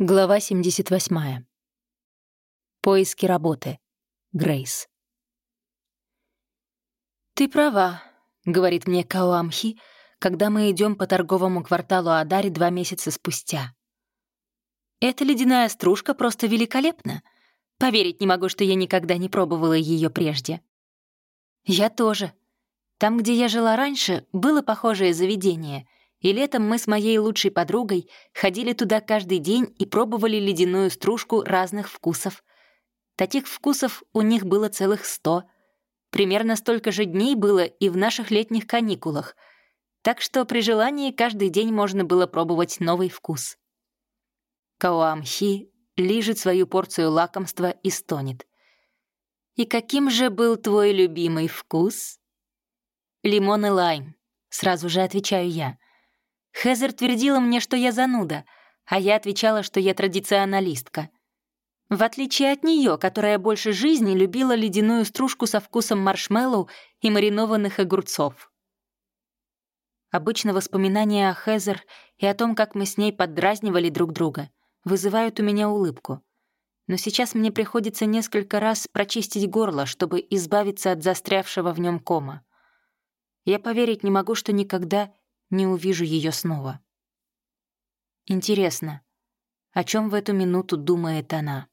Глава 78. Поиски работы. Грейс. «Ты права», — говорит мне Кауамхи, когда мы идем по торговому кварталу Адари два месяца спустя. «Эта ледяная стружка просто великолепна. Поверить не могу, что я никогда не пробовала ее прежде». «Я тоже. Там, где я жила раньше, было похожее заведение — и летом мы с моей лучшей подругой ходили туда каждый день и пробовали ледяную стружку разных вкусов. Таких вкусов у них было целых сто. Примерно столько же дней было и в наших летних каникулах. Так что при желании каждый день можно было пробовать новый вкус. Кауамхи лижет свою порцию лакомства и стонет. «И каким же был твой любимый вкус?» «Лимон и лайм», — сразу же отвечаю я — Хезер твердила мне, что я зануда, а я отвечала, что я традиционалистка. В отличие от нее, которая больше жизни любила ледяную стружку со вкусом маршмеллоу и маринованных огурцов. Обычно воспоминания о Хезер и о том, как мы с ней поддразнивали друг друга, вызывают у меня улыбку. Но сейчас мне приходится несколько раз прочистить горло, чтобы избавиться от застрявшего в нем кома. Я поверить не могу, что никогда не увижу ее снова. Интересно, о чем в эту минуту думает она?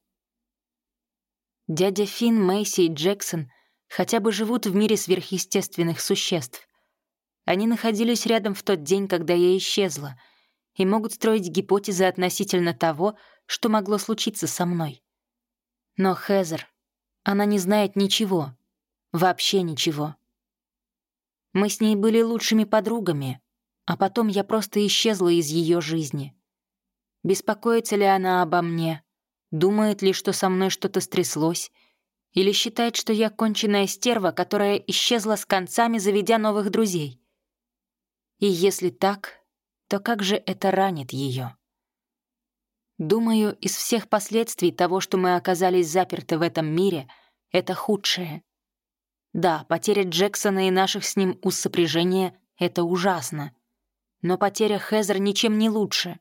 Дядя Финн, Мэйси и Джексон хотя бы живут в мире сверхъестественных существ. Они находились рядом в тот день, когда я исчезла, и могут строить гипотезы относительно того, что могло случиться со мной. Но Хезер, она не знает ничего, вообще ничего. Мы с ней были лучшими подругами, а потом я просто исчезла из ее жизни. Беспокоится ли она обо мне? Думает ли, что со мной что-то стряслось? Или считает, что я конченная стерва, которая исчезла с концами, заведя новых друзей? И если так, то как же это ранит ее? Думаю, из всех последствий того, что мы оказались заперты в этом мире, это худшее. Да, потеря Джексона и наших с ним уз сопряжения — это ужасно. Но потеря Хезер ничем не лучше.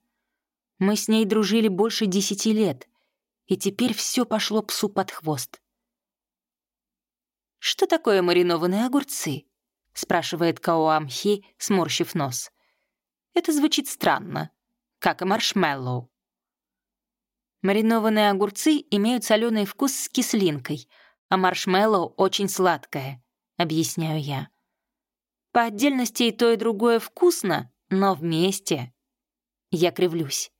Мы с ней дружили больше десяти лет, и теперь все пошло псу под хвост. «Что такое маринованные огурцы?» — спрашивает Каоамхи, сморщив нос. «Это звучит странно, как и маршмеллоу». Маринованные огурцы имеют соленый вкус с кислинкой, а маршмеллоу очень сладкое, объясняю я. По отдельности и то, и другое вкусно, но вместе я кривлюсь.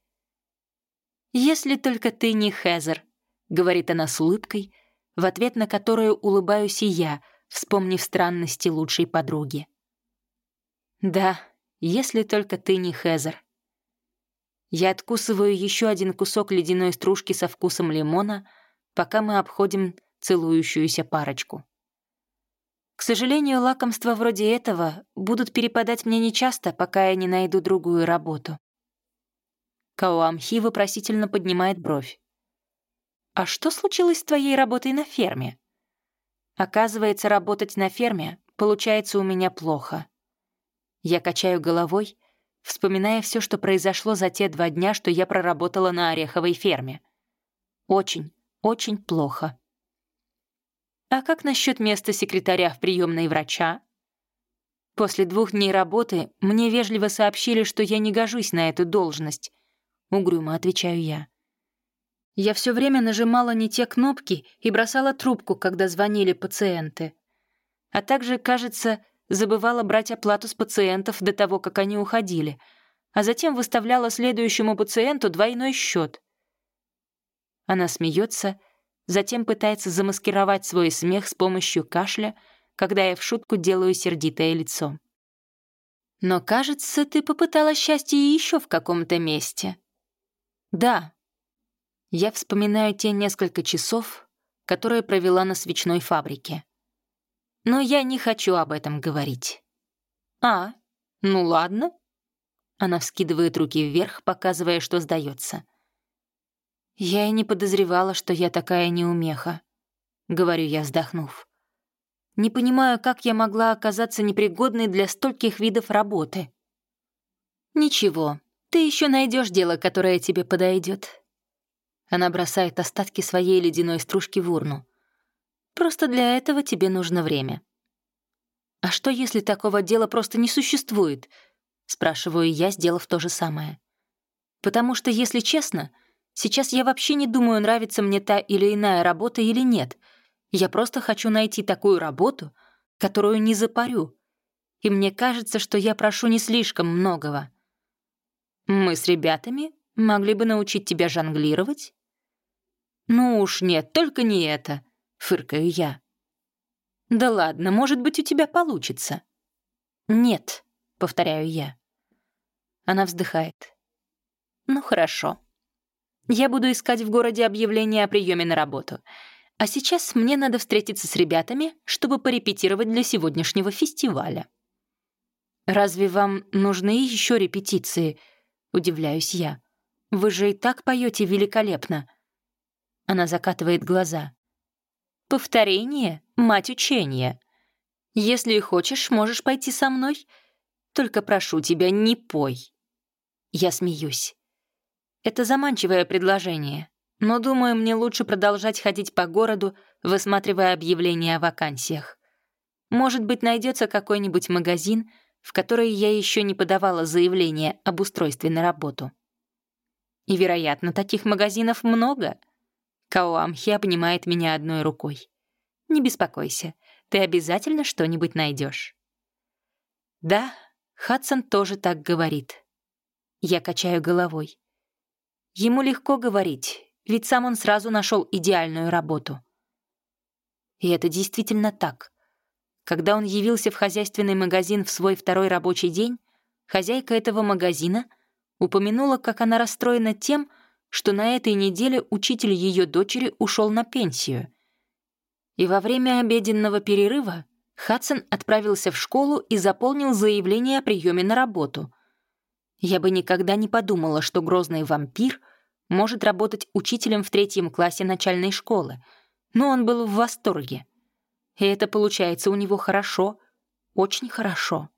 «Если только ты не Хезер», — говорит она с улыбкой, в ответ на которую улыбаюсь и я, вспомнив странности лучшей подруги. «Да, если только ты не Хезер». Я откусываю еще один кусок ледяной стружки со вкусом лимона, пока мы обходим целующуюся парочку. К сожалению, лакомства вроде этого будут перепадать мне нечасто, пока я не найду другую работу. Кауамхи вопросительно поднимает бровь. «А что случилось с твоей работой на ферме?» Оказывается, работать на ферме получается у меня плохо. Я качаю головой, вспоминая все, что произошло за те два дня, что я проработала на ореховой ферме. Очень, очень плохо. А как насчет места секретаря в приемной врача? После двух дней работы мне вежливо сообщили, что я не гожусь на эту должность. Угрюмо отвечаю я. Я все время нажимала не те кнопки и бросала трубку, когда звонили пациенты. А также, кажется, забывала брать оплату с пациентов до того, как они уходили, а затем выставляла следующему пациенту двойной счет. Она смеется затем пытается замаскировать свой смех с помощью кашля, когда я в шутку делаю сердитое лицо. «Но, кажется, ты попытала счастье еще в каком-то месте». «Да». Я вспоминаю те несколько часов, которые провела на свечной фабрике. Но я не хочу об этом говорить. «А, ну ладно». Она вскидывает руки вверх, показывая, что сдается. «Я и не подозревала, что я такая неумеха», — говорю я, вздохнув. «Не понимаю, как я могла оказаться непригодной для стольких видов работы». «Ничего, ты еще найдешь дело, которое тебе подойдет. Она бросает остатки своей ледяной стружки в урну. Просто для этого тебе нужно время. А что, если такого дела просто не существует? Спрашиваю я, сделав то же самое. Потому что, если честно, сейчас я вообще не думаю, нравится мне та или иная работа или нет. Я просто хочу найти такую работу, которую не запарю. И мне кажется, что я прошу не слишком многого. Мы с ребятами могли бы научить тебя жонглировать. Ну уж нет, только не это, фыркаю я. Да ладно, может быть, у тебя получится. Нет, повторяю я. Она вздыхает. Ну хорошо. Я буду искать в городе объявление о приеме на работу. А сейчас мне надо встретиться с ребятами, чтобы порепетировать для сегодняшнего фестиваля. «Разве вам нужны еще репетиции?» — удивляюсь я. «Вы же и так поете великолепно». Она закатывает глаза. «Повторение — мать учения. Если хочешь, можешь пойти со мной. Только прошу тебя, не пой». Я смеюсь. Это заманчивое предложение, но, думаю, мне лучше продолжать ходить по городу, высматривая объявления о вакансиях. Может быть, найдется какой-нибудь магазин, в который я еще не подавала заявление об устройстве на работу. И, вероятно, таких магазинов много. Каоамхи обнимает меня одной рукой. Не беспокойся, ты обязательно что-нибудь найдешь. Да, Хадсон тоже так говорит. Я качаю головой. Ему легко говорить, ведь сам он сразу нашел идеальную работу. И это действительно так. Когда он явился в хозяйственный магазин в свой второй рабочий день, хозяйка этого магазина упомянула, как она расстроена тем, что на этой неделе учитель ее дочери ушел на пенсию. И во время обеденного перерыва Хадсон отправился в школу и заполнил заявление о приеме на работу — я бы никогда не подумала, что грозный вампир может работать учителем в третьем классе начальной школы, но он был в восторге. И это получается у него хорошо, очень хорошо.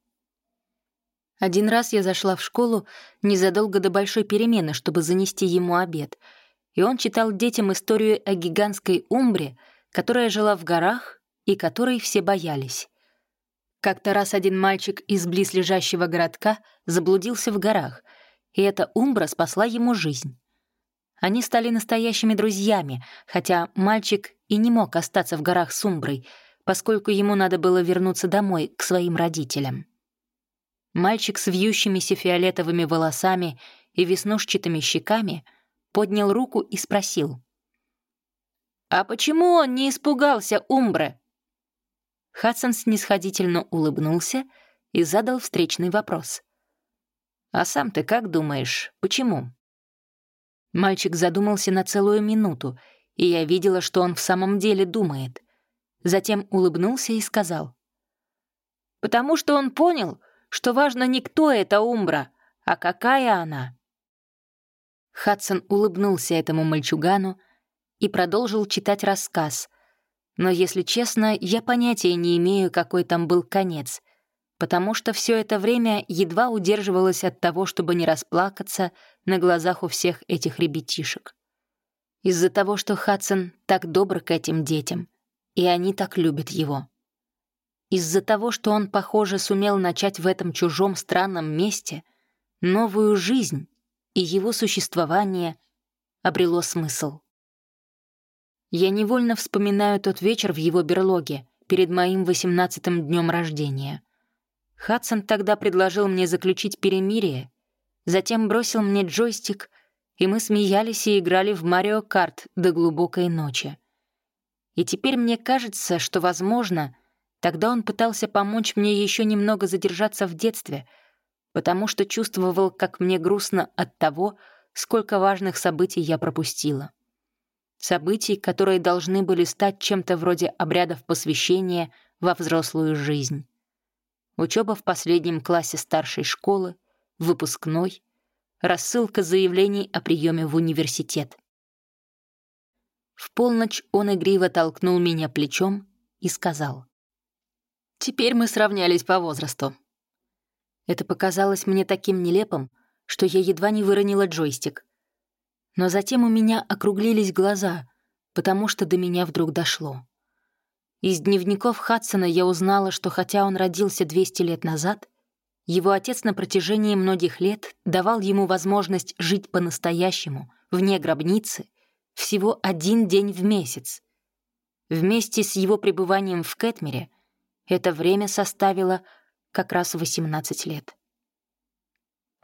Один раз я зашла в школу незадолго до большой перемены, чтобы занести ему обед, и он читал детям историю о гигантской умбре, которая жила в горах и которой все боялись. Как-то раз один мальчик из близлежащего городка заблудился в горах, и эта умбра спасла ему жизнь. Они стали настоящими друзьями, хотя мальчик и не мог остаться в горах с умброй, поскольку ему надо было вернуться домой к своим родителям. Мальчик с вьющимися фиолетовыми волосами и веснушчатыми щеками поднял руку и спросил. «А почему он не испугался умбры?» Хадсон снисходительно улыбнулся и задал встречный вопрос. «А сам ты как думаешь, почему?» Мальчик задумался на целую минуту, и я видела, что он в самом деле думает. Затем улыбнулся и сказал. «Потому что он понял, что важно не кто эта Умбра, а какая она». Хадсон улыбнулся этому мальчугану и продолжил читать рассказ, но, если честно, я понятия не имею, какой там был конец, потому что все это время едва удерживалась от того, чтобы не расплакаться на глазах у всех этих ребятишек. Из-за того, что Хадсон так добр к этим детям, и они так любят его. Из-за того, что он, похоже, сумел начать в этом чужом странном месте новую жизнь, и его существование обрело смысл. Я невольно вспоминаю тот вечер в его берлоге, перед моим восемнадцатым днем рождения. Хадсон тогда предложил мне заключить перемирие, затем бросил мне джойстик, и мы смеялись и играли в Марио Карт до глубокой ночи. И теперь мне кажется, что, возможно, тогда он пытался помочь мне еще немного задержаться в детстве, потому что чувствовал, как мне грустно от того, сколько важных событий я пропустила событий, которые должны были стать чем-то вроде обрядов посвящения во взрослую жизнь. Учеба в последнем классе старшей школы, выпускной, рассылка заявлений о приеме в университет. В полночь он игриво толкнул меня плечом и сказал. «Теперь мы сравнялись по возрасту». Это показалось мне таким нелепым, что я едва не выронила джойстик. Но затем у меня округлились глаза, потому что до меня вдруг дошло. Из дневников Хадсона я узнала, что хотя он родился 200 лет назад, его отец на протяжении многих лет давал ему возможность жить по-настоящему, вне гробницы, всего один день в месяц. Вместе с его пребыванием в Кэтмере это время составило как раз 18 лет.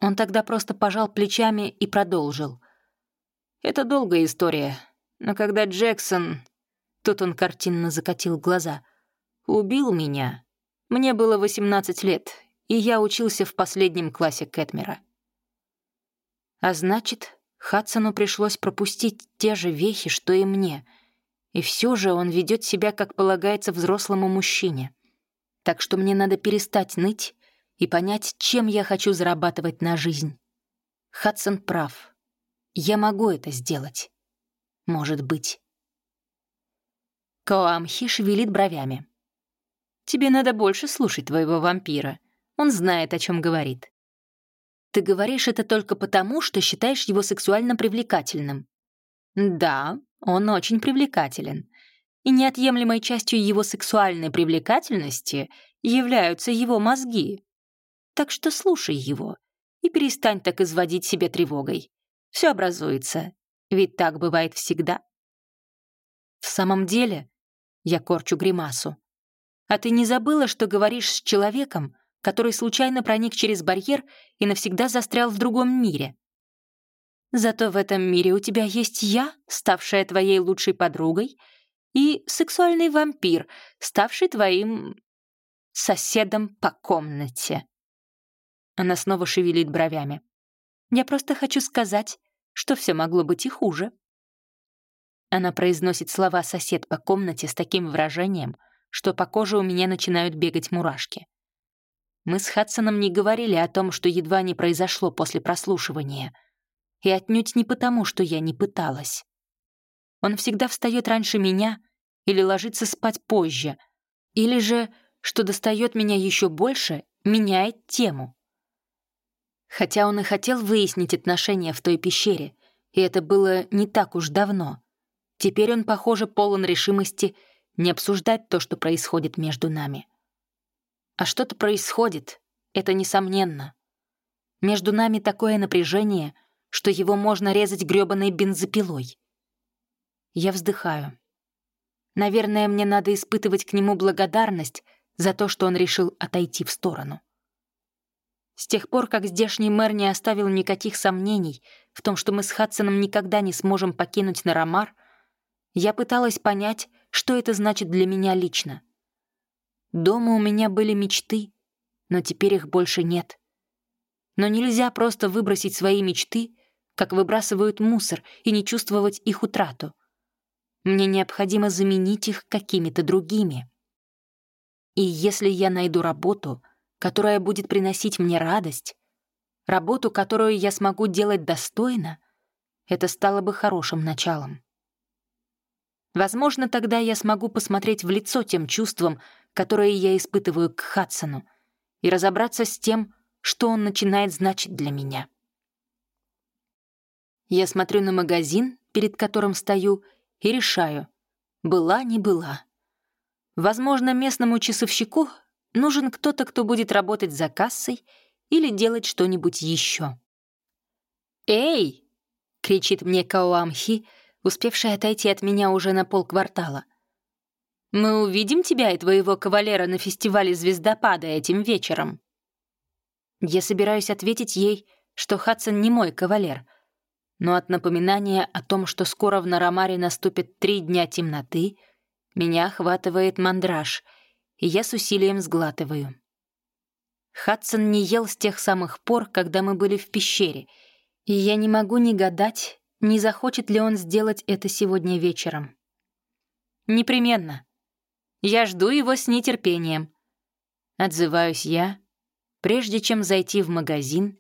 Он тогда просто пожал плечами и продолжил. «Это долгая история, но когда Джексон...» Тут он картинно закатил глаза. «Убил меня. Мне было 18 лет, и я учился в последнем классе Кэтмера. А значит, Хадсону пришлось пропустить те же вехи, что и мне, и все же он ведет себя, как полагается взрослому мужчине. Так что мне надо перестать ныть и понять, чем я хочу зарабатывать на жизнь. Хадсон прав. Я могу это сделать. Может быть. Коамхи шевелит бровями. «Тебе надо больше слушать твоего вампира. Он знает, о чем говорит. Ты говоришь это только потому, что считаешь его сексуально привлекательным. Да, он очень привлекателен. И неотъемлемой частью его сексуальной привлекательности являются его мозги. Так что слушай его и перестань так изводить себя тревогой. Все образуется, ведь так бывает всегда. В самом деле, я корчу гримасу. А ты не забыла, что говоришь с человеком, который случайно проник через барьер и навсегда застрял в другом мире. Зато в этом мире у тебя есть я, ставшая твоей лучшей подругой, и сексуальный вампир, ставший твоим соседом по комнате. Она снова шевелит бровями. Я просто хочу сказать, что все могло быть и хуже. Она произносит слова «сосед по комнате» с таким выражением, что по коже у меня начинают бегать мурашки. Мы с Хадсоном не говорили о том, что едва не произошло после прослушивания. И отнюдь не потому, что я не пыталась. Он всегда встает раньше меня или ложится спать позже, или же, что достает меня еще больше, меняет тему. Хотя он и хотел выяснить отношения в той пещере, и это было не так уж давно. Теперь он, похоже, полон решимости не обсуждать то, что происходит между нами. А что-то происходит, это несомненно. Между нами такое напряжение, что его можно резать грёбаной бензопилой. Я вздыхаю. Наверное, мне надо испытывать к нему благодарность за то, что он решил отойти в сторону. С тех пор, как здешний мэр не оставил никаких сомнений в том, что мы с Хадсоном никогда не сможем покинуть Нарамар, я пыталась понять, что это значит для меня лично — Дома у меня были мечты, но теперь их больше нет. Но нельзя просто выбросить свои мечты, как выбрасывают мусор, и не чувствовать их утрату. Мне необходимо заменить их какими-то другими. И если я найду работу, которая будет приносить мне радость, работу, которую я смогу делать достойно, это стало бы хорошим началом. Возможно, тогда я смогу посмотреть в лицо тем чувствам, которые я испытываю к Хадсону, и разобраться с тем, что он начинает значить для меня. Я смотрю на магазин, перед которым стою, и решаю, была не была. Возможно, местному часовщику нужен кто-то, кто будет работать за кассой или делать что-нибудь еще. «Эй!» — кричит мне Кауамхи, успевший отойти от меня уже на полквартала. Мы увидим тебя и твоего кавалера на фестивале звездопада этим вечером». Я собираюсь ответить ей, что Хадсон не мой кавалер, но от напоминания о том, что скоро в Нарамаре наступит три дня темноты, меня охватывает мандраж, и я с усилием сглатываю. Хадсон не ел с тех самых пор, когда мы были в пещере, и я не могу ни гадать, не захочет ли он сделать это сегодня вечером. «Непременно», я жду его с нетерпением. Отзываюсь я, прежде чем зайти в магазин,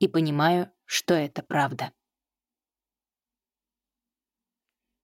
и понимаю, что это правда.